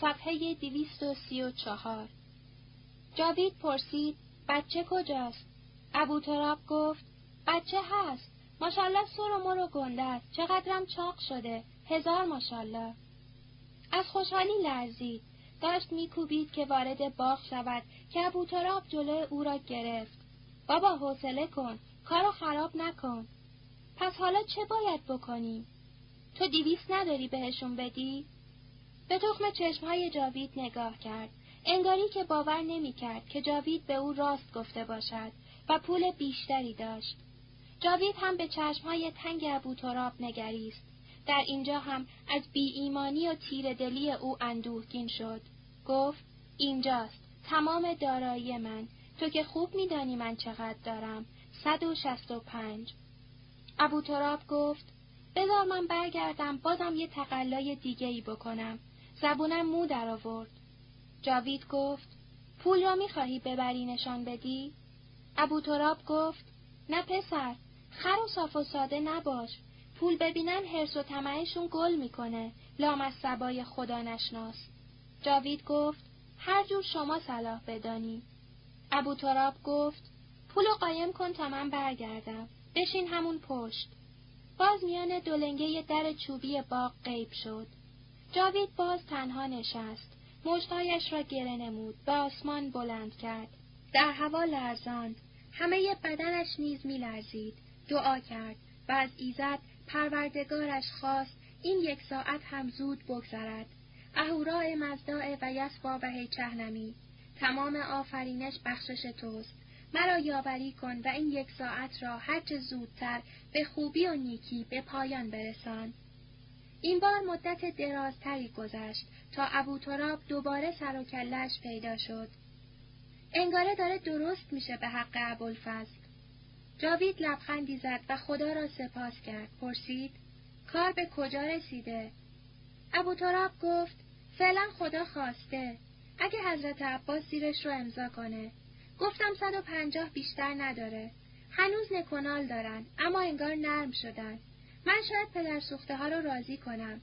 صفحه دویست و سی و چهار. جاوید پرسید بچه کجاست؟ ابو تراب گفت بچه هست. ماشالله سر و مر و گنده است. چقدرم چاق شده. هزار ماشالله از خوشحالی لرزید. داشت میکوبید که وارد باغ شود که ابو تراب جلوی او را گرفت. بابا حوصله کن. کارو خراب نکن. پس حالا چه باید بکنیم؟ تو دیویس نداری بهشون بدی؟ به تخم چشمهای جاوید نگاه کرد انگاری که باور نمی‌کرد که جاوید به او راست گفته باشد و پول بیشتری داشت جاوید هم به چشمهای تنگ ابو تراب نگریست در اینجا هم از بی ایمانی و تیر دلی او اندوهگین شد. گفت اینجاست تمام دارایی من تو که خوب میدانی من چقدر دارم صد و شست و پنج. ابو تراب گفت بذار من برگردم بازم یه تقلای دیگه ای بکنم. زبونم مو در آورد. جاوید گفت پول را می‌خواهی ببری نشان بدی؟ ابو تراب گفت نه پسر خر و صاف و ساده نباش. پول ببینن هرس و طمعشون گل می‌کنه. لام از سبای خدا نشناس. جاوید گفت هر جور شما صلاح بدانی. ابو تراب گفت پولو قایم کن تا من برگردم. بشین همون پشت. باز میان دولنگه در چوبی باغ غیب شد. جاوید باز تنها نشست. مشتایش را گره نمود. به آسمان بلند کرد. در هوا لرزاند. همه بدنش نیز میلرزید. دعا کرد و از ایزد پروردگارش خواست این یک ساعت هم زود بگذرد. اهورای مزداع و یسبا و هیچهنمی. تمام آفرینش بخشش توست. مرا یاوری کن و این یک ساعت را هرچه زودتر به خوبی و نیکی به پایان برسان. این بار مدت درازتری گذشت تا ابو تراب دوباره سر و کلش پیدا شد انگاره داره درست میشه به حق ابوالفضل جاوید لبخندی زد و خدا را سپاس کرد. پرسید کار به کجا رسیده؟ ابو تراب گفت فعلا خدا خواسته. اگه حضرت عباس زیرش رو امضا کنه. گفتم صد و پنجاه بیشتر نداره. هنوز نکنال دارن اما انگار نرم شدن. من شاید پدر سوخته ها رو راضی کنم.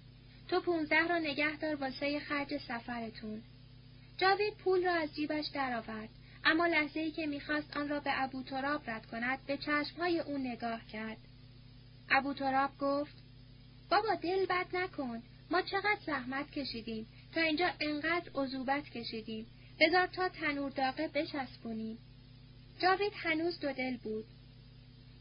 تو پونزده رو نگه دار واسه خرج سفرتون. جاوید پول را از جیبش درآورد. اما لحظه ای که می‌خواست آن را به ابو تراب رد کند به چشمهای او نگاه کرد. ابو تراب گفت بابا دل بد نکن ما چقدر زحمت کشیدیم تا اینجا انقدر عذوبت کشیدیم بذار تا تنور داغه بچسبونیم جاوید هنوز دو دل بود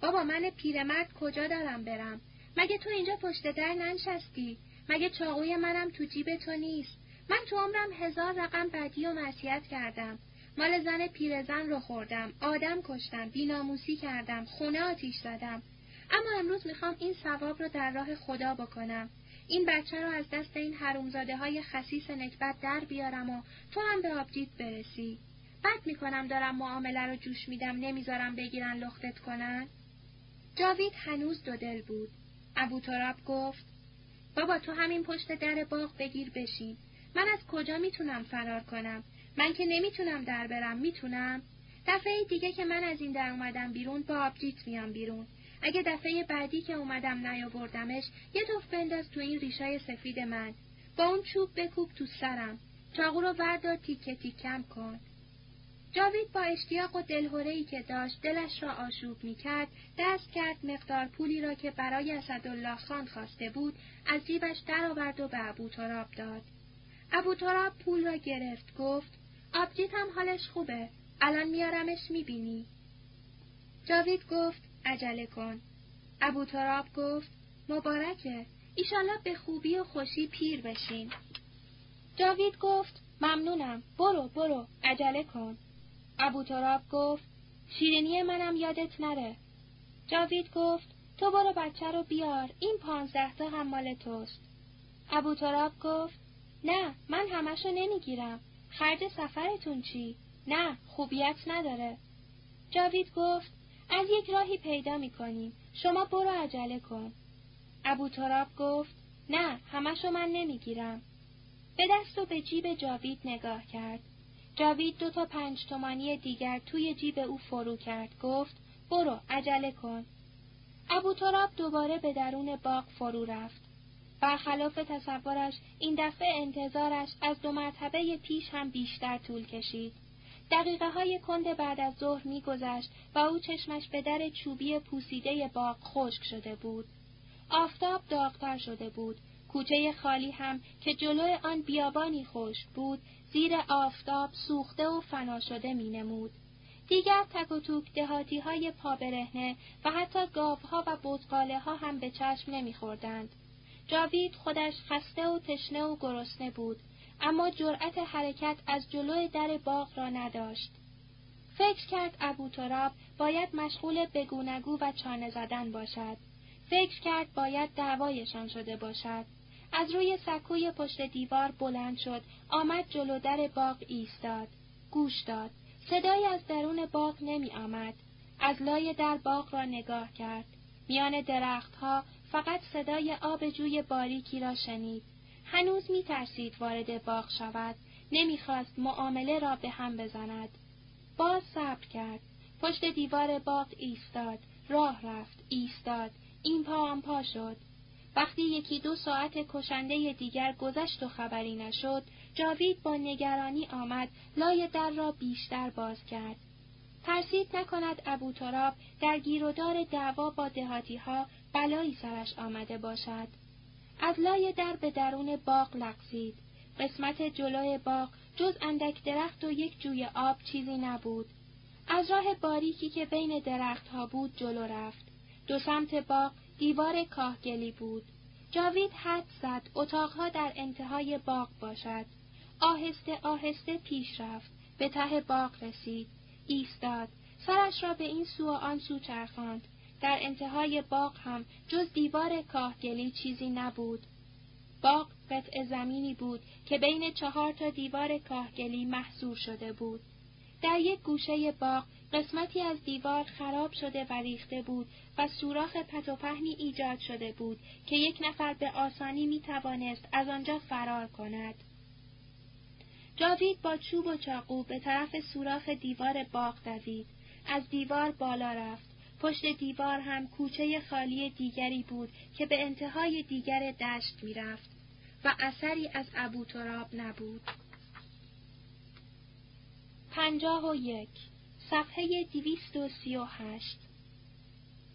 بابا من پیرمرد کجا دارم برم مگه تو اینجا پشت در ننشستی؟ مگه چاقوی منم تو جیب تو نیست؟ من تو عمرم هزار رقم بدی و معصیت کردم. مال زن پیرزن رو خوردم آدم کشتم بیناموسی کردم خونه آتیش زدم. اما امروز می‌خوام این ثواب رو در راه خدا بکنم. این بچه رو از دست این حرومزاده های خسیس نکبت در بیارم و تو هم به آبجیت برسی. بد می‌کنم دارم معامله رو جوش میدم نمی‌ذارم بگیرن لختت کنن؟ جاوید هنوز دو دل بود. ابو تراب گفت بابا تو همین پشت در باغ بگیر بشین. من از کجا می‌تونم فرار کنم؟ من که نمی‌تونم در برم می‌تونم؟ دفعه دیگه که من از این در اومدم بیرون با آبجیت میام بیرون. اگه دفعه بعدی که اومدم نیاوردمش یه توف بنداز تو این ریشای سفید من. با اون چوب بکوب تو سرم. چاقو رو وردار تیکه تیکم کن. جاوید با اشتیاق و دلهورهی که داشت دلش را آشوب می‌کرد دست کرد مقدار پولی را که برای اسدالله خان خواسته بود از جیبش درآورد و به ابو تراب داد ابو تراب پول را گرفت گفت آبجیت هم حالش خوبه. الان میارمش می‌بینی. جاوید گفت عجله کن. ابو تراب گفت مبارکه. ایشالله به خوبی و خوشی پیر بشین. جاوید گفت ممنونم. برو برو. عجله کن. ابو تراب گفت شیرینی منم یادت نره. جاوید گفت تو برو بچه رو بیار. این پانزده تا هم مال توست. ابو تراب گفت نه من همشو نمی‌گیرم. خرج سفرتون چی؟ نه خوبیت نداره. جاوید گفت از یک راهی پیدا می‌کنیم. شما برو عجله کن. ابو تراب گفت نه همشو من نمی‌گیرم. به دست و به جیب جاوید نگاه کرد. جاوید دو تا پنج تومانی دیگر توی جیب او فرو کرد. گفت برو عجله کن. ابو تراب دوباره به درون باغ فرو رفت. برخلاف تصورش این دفعه انتظارش از دو مرتبه پیش هم بیشتر طول کشید. دقیقه های کند بعد از ظهر میگذشت و او چشمش به در چوبی پوسیده باغ خشک شده بود. آفتاب داغتر شده بود. کوچه خالی هم که جلو آن بیابانی خشک بود، زیر آفتاب سوخته و فنا شده می نمود. دیگر تک و توک دهاتی های پا برهنه و حتی گاوها و بزقاله ها هم به چشم نمیخوردند. جاوید خودش خسته و تشنه و گرسنه بود اما جرأت حرکت از جلو در باغ را نداشت. فکر کرد ابو تراب باید مشغول بگونگو و چانه زدن باشد. فکر کرد باید دعوایشان شده باشد. از روی سکوی پشت دیوار بلند شد، آمد جلو در باغ ایستاد. گوش داد. صدایی از درون باغ نمی آمد. از لای در باغ را نگاه کرد. میان درختها فقط صدای آب جوی باریکی را شنید. هنوز می ترسید وارد باغ شود. نمی‌خواست معامله را به هم بزند. باز صبر کرد. پشت دیوار باغ ایستاد. راه رفت. ایستاد. این پا آن پا شد. وقتی یکی دو ساعت کشنده دیگر گذشت و خبری نشد، جاوید با نگرانی آمد لای در را بیشتر باز کرد. ترسید نکند ابو تراب در گیرودار دعوا با دهاتی ها بلایی سرش آمده باشد. از لای در به درون باغ لغزید. قسمت جلوی باغ جز اندک درخت و یک جوی آب چیزی نبود. از راه باریکی که بین درختها بود جلو رفت. دو سمت باغ دیوار کاهگلی بود. جاوید حد زد اتاقها در انتهای باغ باشد. آهسته آهسته پیش رفت. به ته باغ رسید. ایستاد. سرش را به این سو و آن سو چرخاند. در انتهای باغ هم جز دیوار کاهگلی چیزی نبود. باغ قطع زمینی بود که بین چهار تا دیوار کاهگلی محصور شده بود. در یک گوشه باغ قسمتی از دیوار خراب شده و ریخته بود و سوراخ پت و پهنی ایجاد شده بود که یک نفر به آسانی می توانست از آنجا فرار کند. جاوید با چوب و چاقو به طرف سوراخ دیوار باغ دوید. از دیوار بالا رفت. پشت دیوار هم کوچه خالی دیگری بود که به انتهای دیگر دشت می‌رفت و اثری از ابو تراب نبود. پنجاه و یک صفحه دویست و سی و هشت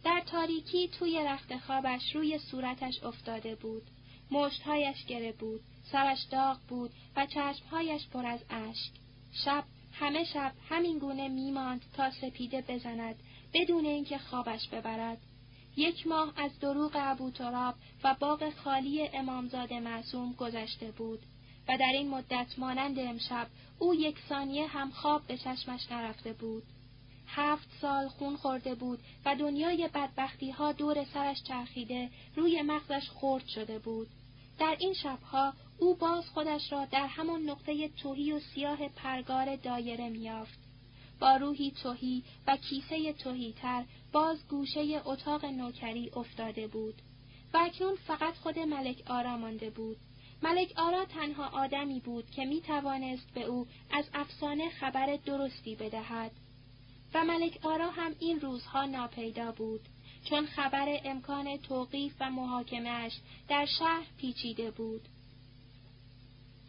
در تاریکی توی رخت خوابش روی صورتش افتاده بود. مشتهایش گره بود، سرش داغ بود و چشمهایش پر از اشک. شب همه شب همین گونه میماند تا سپیده بزند بدون اینکه خوابش ببرد. یک ماه از دروغ ابو تراب و باغ خالی امامزاده معصوم گذشته بود و در این مدت مانند امشب او یک ثانیه هم خواب به چشمش نرفته بود. هفت سال خون خورده بود و دنیای بدبختی ها دور سرش چرخیده روی مغزش خرد شده بود. در این شبها او باز خودش را در همان نقطه توهی و سیاه پرگار دایره میافت. با روحی توهی و کیسه توهی تر باز گوشه اتاق نوکری افتاده بود. و اکنون فقط خود ملک آرا مانده بود. ملک آرا تنها آدمی بود که می توانست به او از افسانه خبر درستی بدهد. و ملک آرا هم این روزها ناپیدا بود. چون خبر امکان توقیف و محاکمهش در شهر پیچیده بود.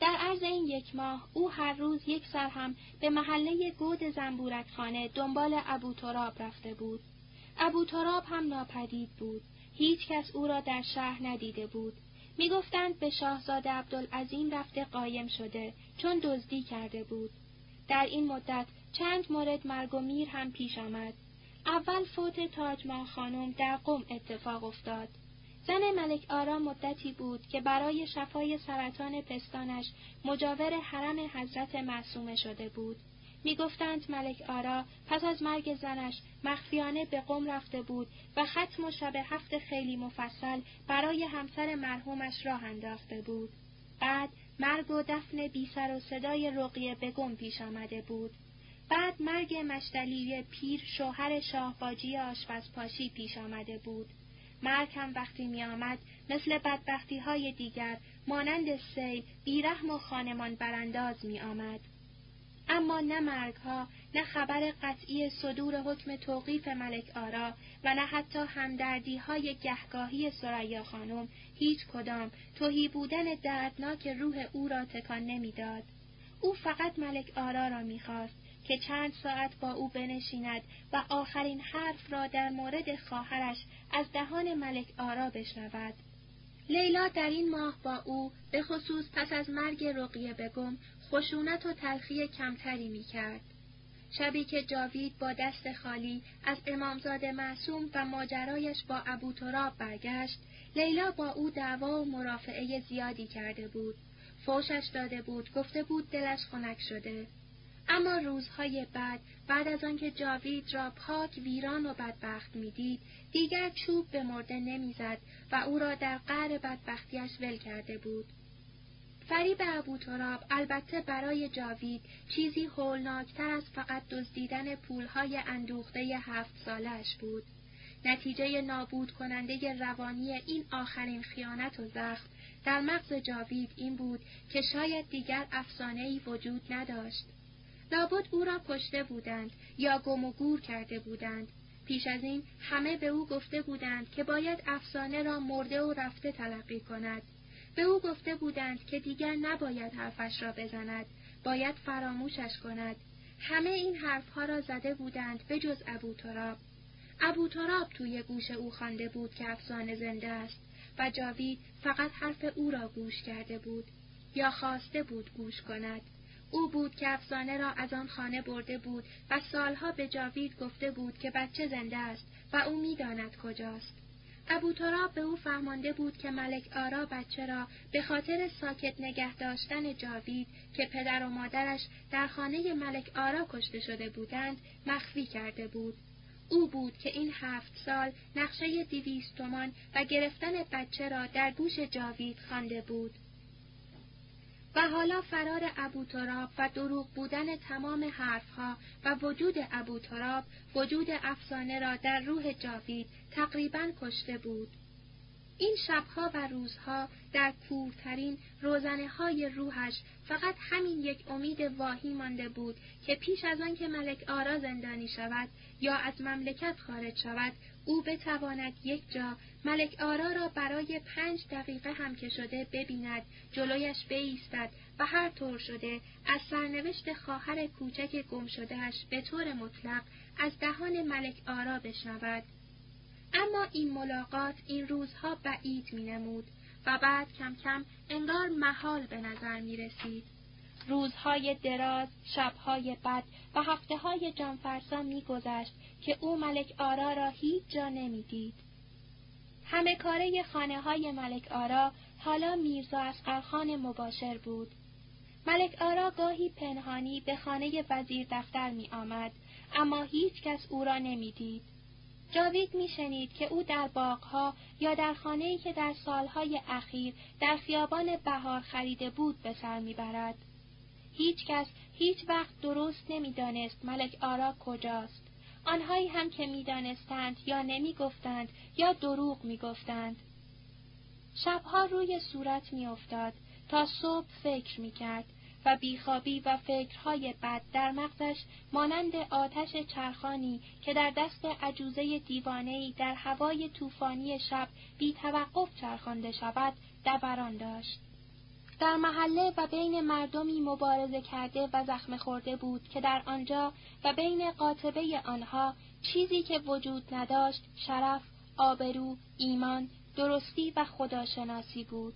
در عرض این یک ماه او هر روز یک سر هم به محله گود زنبورکخانه دنبال ابو تراب رفته بود. ابو تراب هم ناپدید بود. هیچ کس او را در شهر ندیده بود. می‌گفتند به شاهزاده عبدالعظیم رفته قایم شده چون دزدی کرده بود. در این مدت چند مورد مرگ و میر هم پیش آمد. اول فوت تاجمال خانم در قم اتفاق افتاد. زن ملک آرا مدتی بود که برای شفای سرطان پستانش مجاور حرم حضرت معصومه شده بود. می‌گفتند ملک آرا پس از مرگ زنش مخفیانه به قم رفته بود و ختم و شب هفت خیلی مفصل برای همسر مرحومش راه انداخته بود. بعد مرگ و دفن بی سر و صدای رقیه به گم پیش آمده بود. بعد مرگ مشتلی پیر شوهر شاهباجی آشپزپاشی پیش آمده بود. مرگ هم وقتی می آمد مثل بدبختی های دیگر مانند سیل بیرحم و خانمان برانداز می آمد. اما نه مرگها نه خبر قطعی صدور حکم توقیف ملک آرا و نه حتی همدردی های گهگاهی سریا خانم هیچ کدام توهی بودن دردناک روح او را تکان نمی‌داد. او فقط ملک آرا را می‌خواست که چند ساعت با او بنشیند و آخرین حرف را در مورد خواهرش از دهان ملک آرا بشنود. لیلا در این ماه با او به خصوص پس از مرگ رقیه بگم خشونت و تلخی کمتری می کرد. شبی که جاوید با دست خالی از امامزاده معصوم و ماجرایش با ابو تراب برگشت، لیلا با او دعوا و مرافعه زیادی کرده بود. فوشش داده بود، گفته بود دلش خنک شده. اما روزهای بعد بعد از آنکه جاوید را پاک ویران و بدبخت می‌دید دیگر چوب به مرده نمی‌زد و او را در قعر بدبختیش ول کرده بود فریب ابو تراب البته برای جاوید چیزی هولناکتر از فقط دزدیدن پولهای اندوخته هفت سالش بود. نتیجه نابود کننده روانی این آخرین خیانت و زخم در مغز جاوید این بود که شاید دیگر افسانه‌ای وجود نداشت. لابد او را کشته بودند یا گم و گور کرده بودند. پیش از این همه به او گفته بودند که باید افسانه را مرده و رفته تلقی کند. به او گفته بودند که دیگر نباید حرفش را بزند، باید فراموشش کند. همه این حرفها را زده بودند به جز ابو تراب. ابو تراب توی گوش او خوانده بود که افسانه زنده است و جاوید فقط حرف او را گوش کرده بود یا خواسته بود گوش کند. او بود که افسانه را از آن خانه برده بود و سالها به جاوید گفته بود که بچه زنده است و او می‌داند کجاست. ابو تراب به او فهمانده بود که ملک آرا بچه را به خاطر ساکت نگه داشتن جاوید که پدر و مادرش در خانه ملک آرا کشته شده بودند مخفی کرده بود. او بود که این هفت سال نقشه دیویست تومان و گرفتن بچه را در گوش جاوید خوانده بود. و حالا فرار ابو تراب و دروغ بودن تمام حرفها و وجود ابو تراب وجود افسانه را در روح جاوید تقریبا کشته بود. این شبها و روزها در کورترین روزنه های روحش فقط همین یک امید واهی مانده بود که پیش از آن که ملک آرا زندانی شود یا از مملکت خارج شود او بتواند یک جا ملک آرا را برای پنج دقیقه هم که شده ببیند جلویش بایستد و هر طور شده از سرنوشت خواهر کوچک گم شدهش به طور مطلق از دهان ملک آرا بشنود اما این ملاقات این روزها بعید می نمود و بعد کم کم انگار محال به نظر می رسید. روزهای دراز، شبهای بد و هفته های جانفرسا می گذشت که او ملک آرا را هیچ جا نمی دید. همه کاره خانه های ملک آرا حالا میرزا اسقرخان مباشر بود. ملک آرا گاهی پنهانی به خانه وزیر دفتر می آمد، اما هیچ کس او را نمی دید. جاوید میشنید که او در باغها یا در خانه‌ای که در سالهای اخیر در خیابان بهار خریده بود به سر می‌برد. هیچ کس هیچ وقت درست نمی‌دانست ملک آرا کجاست. آنهایی هم که می‌دانستند یا نمی‌گفتند یا دروغ می‌گفتند. شبها روی صورت میافتاد تا صبح فکر می‌کرد و بیخوابی و فکرهای بد در مغزش مانند آتش چرخانی که در دست عجوزه دیوانهای در هوای طوفانی شب بی توقف چرخانده شود دوران داشت. در محله و بین مردمی مبارزه کرده و زخم خورده بود که در آنجا و بین قاطبه آنها چیزی که وجود نداشت شرف، آبرو، ایمان، درستی و خداشناسی بود.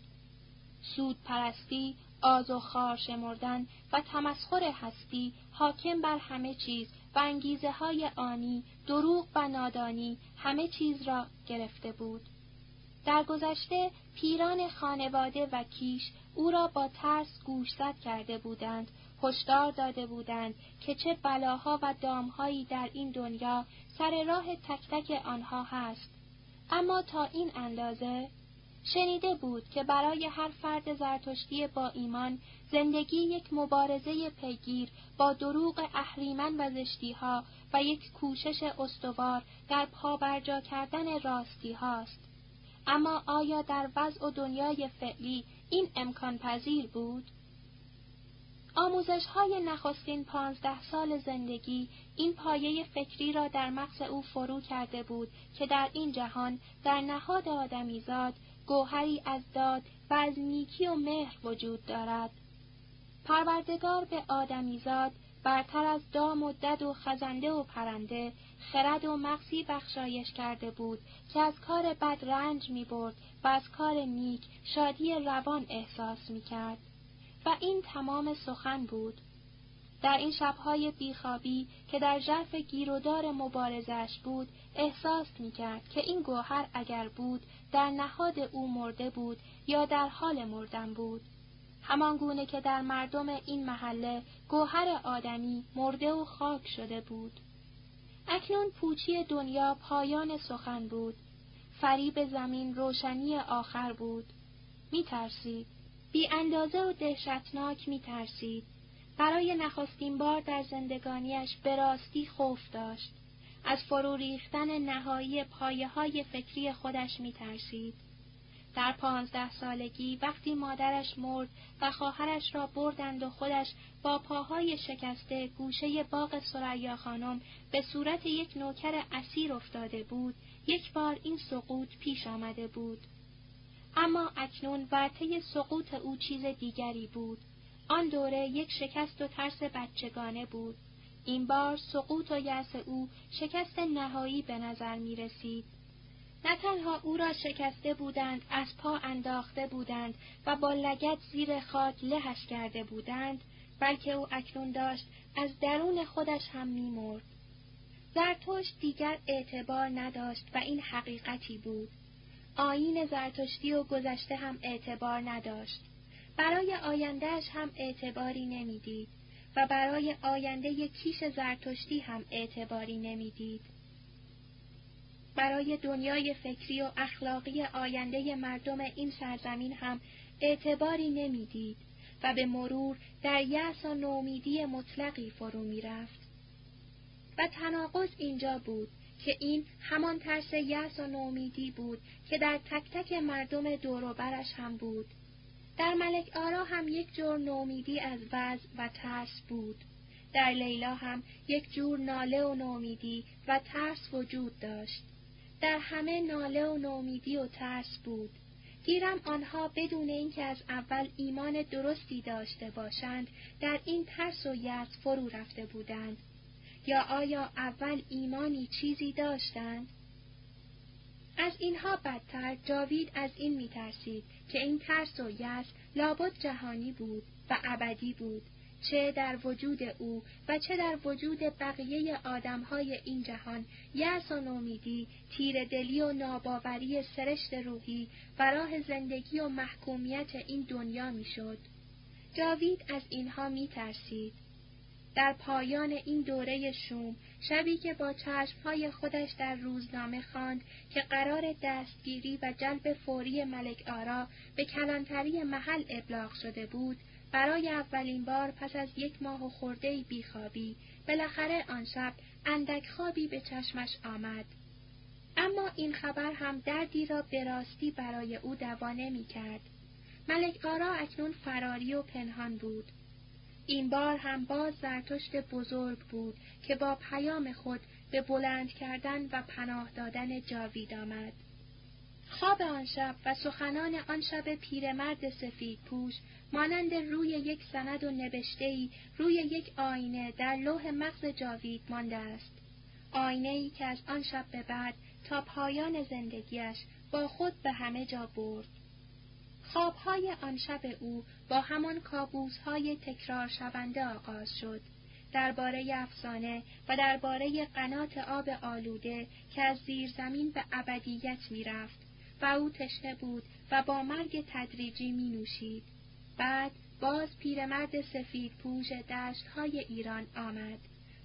سود پرستی، آز و خار شمردن و تمسخر هستی حاکم بر همه چیز و انگیزه های آنی، دروغ و نادانی همه چیز را گرفته بود. در گذشته پیران خانواده و کیش او را با ترس گوشزد کرده بودند، هشدار داده بودند که چه بلاها و دامهایی در این دنیا سر راه تک تک آنها هست. اما تا این اندازه شنیده بود که برای هر فرد زرتشتی با ایمان زندگی یک مبارزه پیگیر با دروغ اهریمن و زشتیها و یک کوشش استوار در پابرجا کردن راستی هاست. اما آیا در وضع و دنیای فعلی این امکان پذیر بود؟ آموزش های نخستین پانزده سال زندگی این پایه فکری را در مغز او فرو کرده بود که در این جهان در نهاد آدمیزاد گوهری از داد و از نیکی و مهر وجود دارد. پروردگار به آدمیزاد برتر از دام و دد و خزنده و پرنده خرد و مغزی بخشایش کرده بود که از کار بد رنج می برد و از کار نیک شادی روان احساس می کرد. و این تمام سخن بود. در این شبهای بیخوابی که در ژرف گیرودار مبارزش بود احساس می کرد که این گوهر اگر بود در نهاد او مرده بود یا در حال مردن بود. همان گونه که در مردم این محله گوهر آدمی مرده و خاک شده بود. اکنون پوچی دنیا پایان سخن بود. فریب زمین روشنی آخر بود. می ترسید. بی اندازه و دهشتناک می ترسید. برای نخستین بار در زندگانیش به راستی خوف داشت. از فرو ریختن نهایی پایه های فکری خودش می ترسید. در پانزده سالگی وقتی مادرش مرد و خواهرش را بردند و خودش با پاهای شکسته گوشه باغ سریا خانم به صورت یک نوکر اسیر افتاده بود یک بار این سقوط پیش آمده بود. اما اکنون ورطه سقوط او چیز دیگری بود. آن دوره یک شکست و ترس بچگانه بود. این بار سقوط و یأس او شکست نهایی به نظر می رسید. نه تنها او را شکسته بودند از پا انداخته بودند و با لگت زیر خاک لهش کرده بودند بلکه او اکنون داشت از درون خودش هم میمرد. زرتشت دیگر اعتبار نداشت و این حقیقتی بود. آیین زرتشتی و گذشته هم اعتبار نداشت. برای آیندهش هم اعتباری نمی‌دید و برای آینده کیش زرتشتی هم اعتباری نمی‌دید. برای دنیای فکری و اخلاقی آینده مردم این سرزمین هم اعتباری نمی‌دید و به مرور در یأس و نومیدی مطلقی فرو می‌رفت. و تناقض اینجا بود که این همان ترس یأس و نومیدی بود که در تک تک مردم دوروبرش هم بود. در ملک آرا هم یک جور نومیدی از وضع و ترس بود. در لیلا هم یک جور ناله و نومیدی و ترس وجود داشت. در همه ناله و نومیدی و ترس بود. گیرم آنها بدون اینکه از اول ایمان درستی داشته باشند در این ترس و یأس فرو رفته بودند. یا آیا اول ایمانی چیزی داشتند؟ از اینها بدتر جاوید از این میترسید که این ترس و یأس لابد جهانی بود و ابدی بود. چه در وجود او و چه در وجود بقیه آدمهای این جهان یأس و نومیدی تیر دلی و ناباوری سرشت روحی و راه زندگی و محکومیت این دنیا می‌شد. جاوید از اینها می ترسید. در پایان این دوره شوم شبی که با چشمهای خودش در روزنامه خواند که قرار دستگیری و جلب فوری ملک آرا به کلانتری محل ابلاغ شده بود برای اولین بار پس از یک ماه و خورده بیخوابی بالاخره آن شب اندک خوابی به چشمش آمد. اما این خبر هم دردی را به راستی برای او دوا نمی کرد. ملک آرا اکنون فراری و پنهان بود. این بار هم باز زرتشت بزرگ بود که با پیام خود به بلند کردن و پناه دادن جاوید آمد. خواب آن شب و سخنان آن شب پیرمرد سفید پوش مانند روی یک سند و نبشتهی روی یک آینه در لوح مغز جاوید مانده است. آینه ای که از آن شب به بعد تا پایان زندگیش با خود به همه جا برد. خوابهای آن شب او با همان کابوسهای تکرار شونده آغاز شد. درباره افسانه و درباره قنات آب آلوده که از زیر زمین به ابدیت می‌رفت و او تشنه بود و با مرگ تدریجی می نوشید. بعد باز پیرمرد سفید پوش دشت های ایران آمد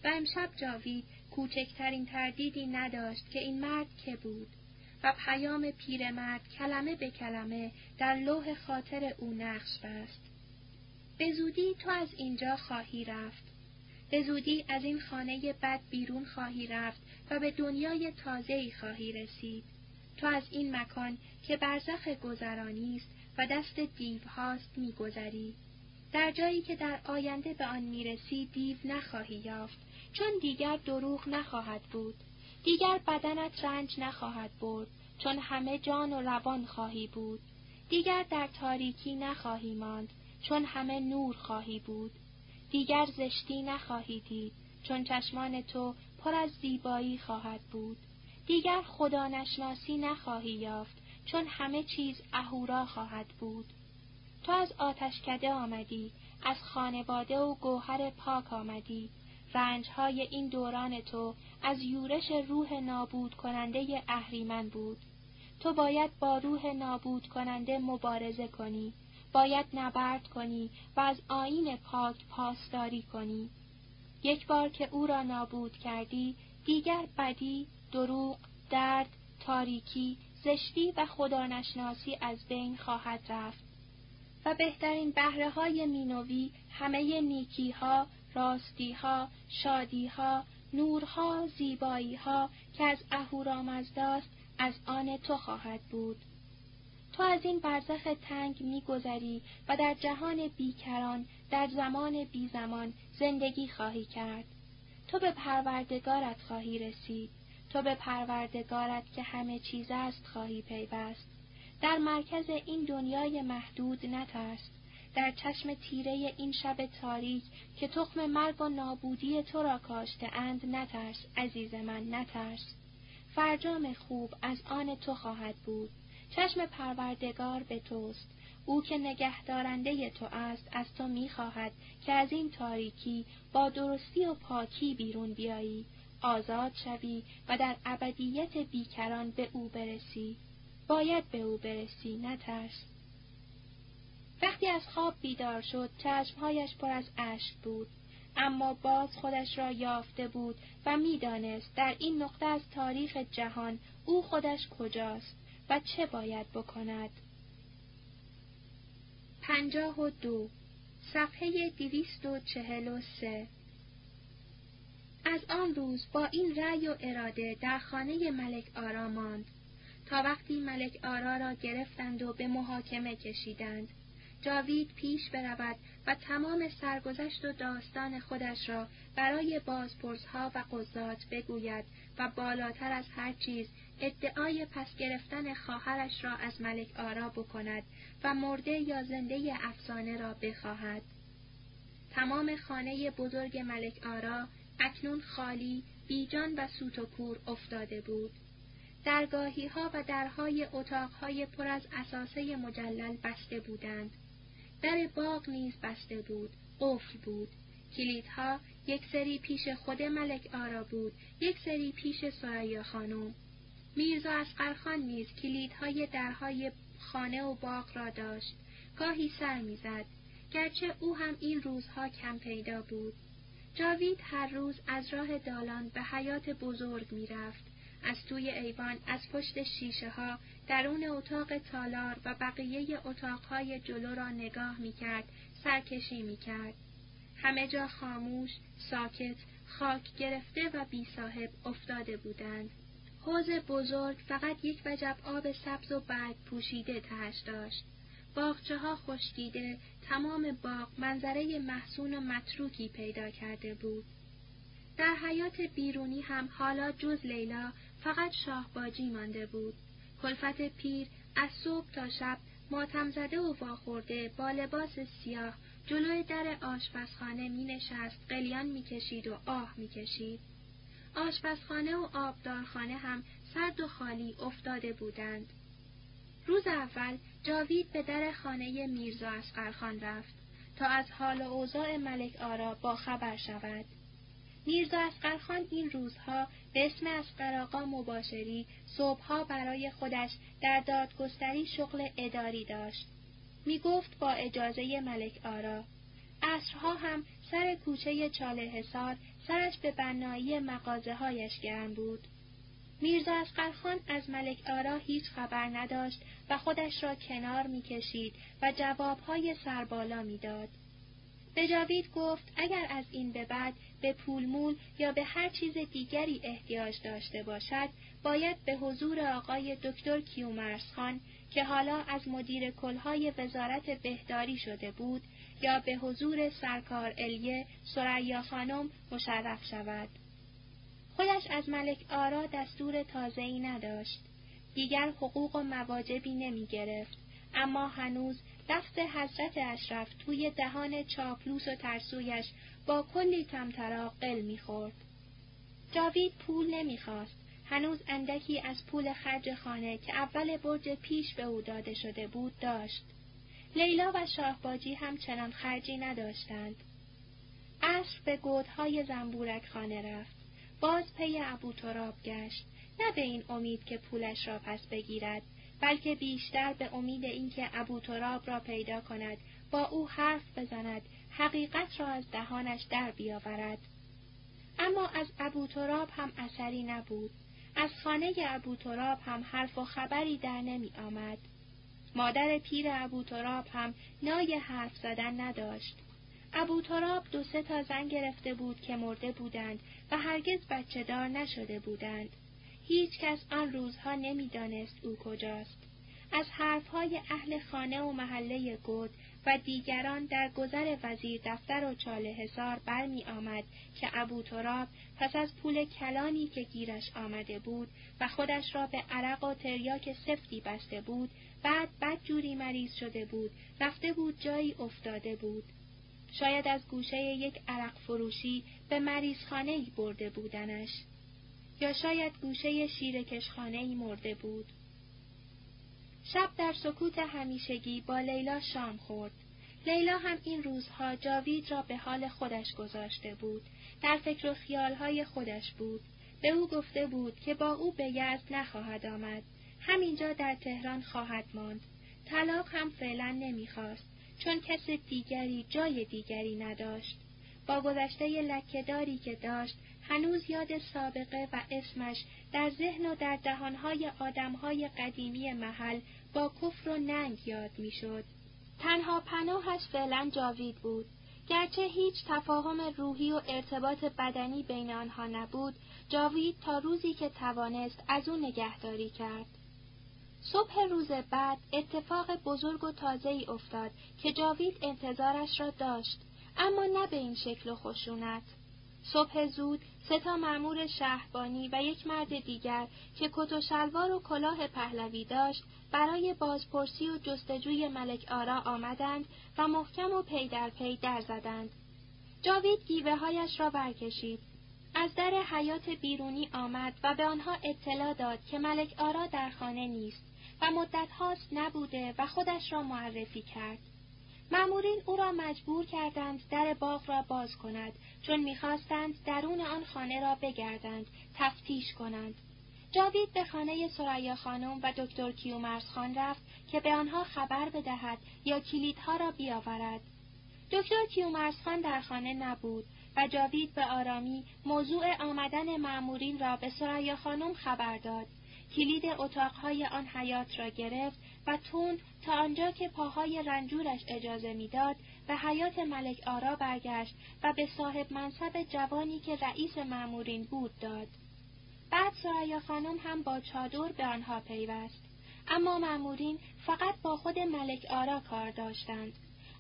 و امشب جاوید کوچکترین تردیدی نداشت که این مرد که بود و پیام پیرمرد کلمه به کلمه در لوح خاطر او نقش بست. به زودی تو از اینجا خواهی رفت. به زودی از این خانه بد بیرون خواهی رفت و به دنیای تازه‌ای خواهی رسید. تو از این مکان که برزخ گذرانی است و دست دیو هاست میگذری. در جایی که در آینده به آن می‌رسی دیو نخواهی یافت چون دیگر دروغ نخواهد بود. دیگر بدنت رنج نخواهد برد چون همه جان و روان خواهی بود. دیگر در تاریکی نخواهی ماند چون همه نور خواهی بود. دیگر زشتی نخواهی دید چون چشمان تو پر از زیبایی خواهد بود. دیگر خدا نشناسی نخواهی یافت چون همه چیز اهورا خواهد بود. تو از آتشکده آمدی از خانواده و گوهر پاک آمدی. رنجهای این دوران تو از یورش روح نابود کننده اهریمن بود. تو باید با روح نابود کننده مبارزه کنی باید نبرد کنی و از آین پاک پاسداری کنی. یک بار که او را نابود کردی دیگر بدی دروغ درد تاریکی زشتی و خدانشناسی از بین خواهد رفت و بهترین بهره های مینوی همه نیکی ها، راستی ها، شادی ها، نورها، زیبایی ها که از اهورامزداست از آن تو خواهد بود. تو از این برزخ تنگ میگذری و در جهان بیکران در زمان بی زمان زندگی خواهی کرد. تو به پروردگارت خواهی رسید. تو به پروردگارت که همه چیز است خواهی پیوست. در مرکز این دنیای محدود نترس. در چشم تیره این شب تاریک که تخم مرگ و نابودی تو را کاشته اند نترس عزیز من نترس. فرجام خوب از آن تو خواهد بود. چشم پروردگار به توست. او که نگهدارنده تو است از تو می‌خواهد که از این تاریکی با درستی و پاکی بیرون بیایی آزاد شوی و در ابدیت بیکران به او برسی. باید به او برسی نترس وقتی از خواب بیدار شد چشمهایش پر از اشک بود. اما باز خودش را یافته بود و می‌دانست در این نقطه از تاریخ جهان او خودش کجاست و چه باید بکند. پنجاه و دو صفحه دویست و چهل و سه. از آن روز با این رأی و اراده در خانه ملک آرا ماند تا وقتی ملک آرا را گرفتند و به محاکمه کشیدند جاوید پیش برود و تمام سرگذشت و داستان خودش را برای بازپرسها و قضات بگوید و بالاتر از هر چیز ادعای پس گرفتن خواهرش را از ملک آرا بکند و مرده یا زنده افسانه را بخواهد. تمام خانه بزرگ ملک آرا اکنون خالی، بیجان و سوت و کور افتاده بود. درگاهی ها و درهای اتاقهای پر از اساسه مجلل بسته بودند. در باغ نیز بسته بود، قفل بود. کلیدها یک سری پیش خود ملک آرا بود، یک سری پیش سریا خانم. میرزا اسقرخان نیز کلیدهای درهای خانه و باغ را داشت. گاهی سر می‌زد، گرچه او هم این روزها کم پیدا بود. جاوید هر روز از راه دالان به حیات بزرگ می‌رفت. از توی ایوان از پشت شیشه ها درون اتاق تالار و بقیه اتاقهای جلو را نگاه می‌کرد سرکشی می‌کرد. همه جا خاموش ساکت خاک گرفته و بی صاحب افتاده بودند. حوز بزرگ فقط یک وجب آب سبز و برگ پوشیده تهش داشت. باغچه ها خشکیده تمام باغ منظره محسون و متروکی پیدا کرده بود در حیات بیرونی هم حالا جز لیلا فقط شاهباجی مانده بود. کلفت پیر از صبح تا شب ماتم زده و واخورده با لباس سیاه جلوی در آشپزخانه می نشست قلیان می کشید و آه می کشید. آشپزخانه و آبدارخانه هم سرد و خالی افتاده بودند. روز اول جاوید به در خانه میرزا اسقرخان رفت تا از حال و اوضاع ملک آرا با خبر شود. میرزا اسقرخان این روزها به اسم اسقر مباشری صبحها برای خودش در دادگستری شغل اداری داشت. می گفت با اجازه ملک آرا. عصرها هم سر کوچه چاله حسار سرش به بنایی مغازه هایش گرم بود. میرزا اسقرخان از ملک آرا هیچ خبر نداشت و خودش را کنار می‌کشید و جوابهای سربالا می‌داد. به جاوید گفت اگر از این به بعد به پولمول یا به هر چیز دیگری احتیاج داشته باشد باید به حضور آقای دکتر کیومرس خان که حالا از مدیر کلهای وزارت بهداری شده بود یا به حضور سرکار الیه سریا خانم مشرف شود. خودش از ملک آرا دستور تازه‌ای نداشت. دیگر حقوق و مواجبی نمی گرفت. اما هنوز لفظ حضرت اشرف توی دهان چاپلوس و ترسویش با کلی تمترا قل می‌خورد. جاوید پول نمی‌خواست. هنوز اندکی از پول خرج خانه که اول برج پیش به او داده شده بود داشت. لیلا و شاهباجی هم چنان خرجی نداشتند. عصر به گودهای زنبورک خانه رفت. باز پی ابو تراب گشت. نه به این امید که پولش را پس بگیرد بلکه بیشتر به امید اینکه ابو تراب را پیدا کند با او حرف بزند حقیقت را از دهانش در بیاورد. اما از ابو تراب هم اثری نبود. از خانه ابو تراب هم حرف و خبری در نمی آمد. مادر پیر ابو تراب هم نای حرف زدن نداشت. ابو تراب دو سه تا زن گرفته بود که مرده بودند و هرگز بچه دار نشده بودند هیچ کس آن روزها نمی‌دانست او کجاست. از حرفهای اهل خانه و محله گود و دیگران در گذر وزیر دفتر و چاله حسار برمی آمد که ابو تراب پس از پول کلانی که گیرش آمده بود و خودش را به عرق و تریاک سفتی بسته بود بعد بد جوری مریض شده بود رفته بود جایی افتاده بود شاید از گوشه یک عرق فروشی به مریضخانه ای برده بودنش یا شاید گوشه شیرکشخانه ای مرده بود. شب در سکوت همیشگی با لیلا شام خورد. لیلا هم این روزها جاوید را به حال خودش گذاشته بود. در فکر و خیالهای خودش بود. به او گفته بود که با او به یزد نخواهد آمد. همینجا در تهران خواهد ماند. طلاق هم فعلا نمی‌خواست چون کس دیگری جای دیگری نداشت. با گذشته لکهداری که داشت هنوز یاد سابقه و اسمش در ذهن و در دهانهای آدمهای قدیمی محل با کفر و ننگ یاد می‌شد. تنها پناهش فعلا جاوید بود. گرچه هیچ تفاهم روحی و ارتباط بدنی بین آنها نبود، جاوید تا روزی که توانست از او نگهداری کرد. صبح روز بعد اتفاق بزرگ و تازه ای افتاد که جاوید انتظارش را داشت، اما نه به این شکل و خشونت. صبح زود سه تا مأمور شهربانی و یک مرد دیگر که کت و شلوار و کلاه پهلوی داشت برای بازپرسی و جستجوی ملک آرا آمدند و محکم و پی در پی در زدند. جاوید گیوه هایش را برکشید. از در حیات بیرونی آمد و به آنها اطلاع داد که ملک آرا در خانه نیست و مدت هاست نبوده و خودش را معرفی کرد. مأمورین او را مجبور کردند در باغ را باز کند چون می‌خواستند درون آن خانه را بگردند تفتیش کنند. جاوید به خانه سریا خانم و دکتر کیومرز خان رفت که به آنها خبر بدهد یا کلیدها را بیاورد. دکتر کیومرز خان در خانه نبود و جاوید به آرامی موضوع آمدن مأمورین را به سریا خانم خبر داد. کلید اتاقهای آن حیات را گرفت و تون تا آنجا که پاهای رنجورش اجازه می‌داد به حیات ملک آرا برگشت و به صاحب منصب جوانی که رئیس مأمورین بود داد. بعد سریا خانم هم با چادر به آنها پیوست. اما مأمورین فقط با خود ملک آرا کار داشتند.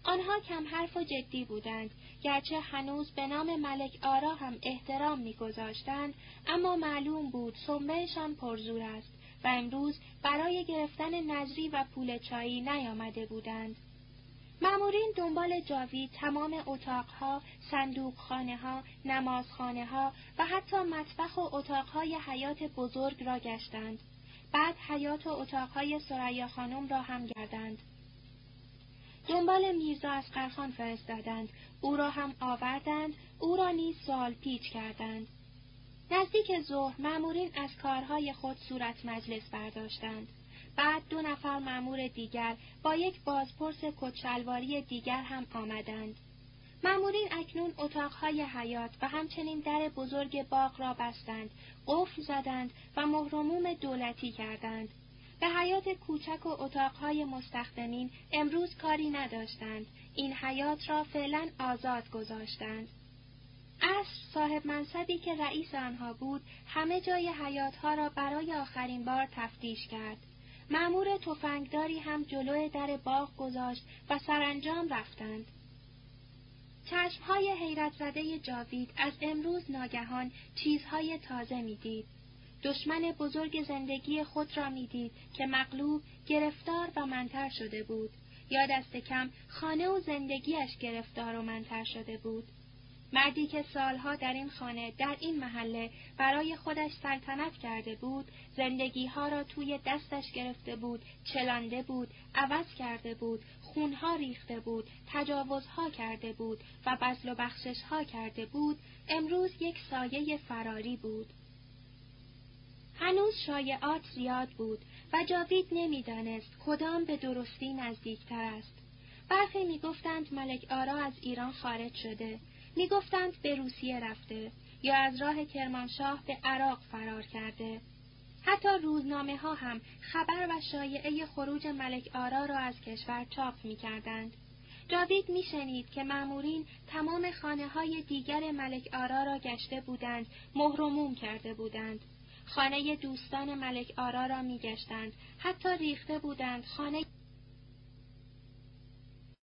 آنها کم حرف و جدی بودند گرچه هنوز به نام ملک آرا هم احترام میگذاشتند اما معلوم بود سنبهشان پرزور است و امروز برای گرفتن نظری و پول چایی نیامده بودند. مامورین دنبال جاوید تمام اتاقها، صندوقخانه ها، نمازخانه ها و حتی مطبخ و اتاقهای حیات بزرگ را گشتند. بعد حیات و اتاقهای سریا خانم را هم گردند. دنبال میرزا از قرخان فرستادند، او را هم آوردند، او را نیز سوال پیچ کردند. نزدیک ظهر مامورین از کارهای خود صورت مجلس برداشتند. بعد دو نفر مأمور دیگر با یک بازپرس کچلواری دیگر هم آمدند. مأمورین اکنون اتاقهای حیات و همچنین در بزرگ باغ را بستند، قفل زدند و مهرموم دولتی کردند. به حیات کوچک و اتاقهای مستخدمین امروز کاری نداشتند. این حیات را فعلا آزاد گذاشتند. اصر صاحب منصبی که رئیس آنها بود همه جای حیاتها را برای آخرین بار تفتیش کرد. معمور تفنگداری هم جلو در باغ گذاشت و سرانجام رفتند. چشمهای حیرت زده جاوید از امروز ناگهان چیزهای تازه می‌دید. دشمن بزرگ زندگی خود را می‌دید که مغلوب، گرفتار و منتر شده بود. یا دست کم خانه و زندگیش گرفتار و منتر شده بود. مردی که سالها در این خانه در این محله برای خودش سلطنت کرده بود زندگیها را توی دستش گرفته بود چلانده بود عوض کرده بود خونها ریخته بود تجاوزها کرده بود و بزل و بخششها کرده بود امروز یک سایه فراری بود هنوز شایعات زیاد بود و جاوید نمی‌دانست کدام به درستی نزدیکتر است برخی می‌گفتند ملک آرا از ایران خارج شده می‌گفتند به روسیه رفته یا از راه کرمانشاه به عراق فرار کرده. حتی روزنامه ها هم خبر و شایعه خروج ملک آرا را از کشور چاپ می کردند. جاوید می شنید که معمورین تمام خانه های دیگر ملک آرا را گشته بودند، مهرموم کرده بودند. خانه دوستان ملک آرا را می گشتند، حتی ریخته بودند. خانه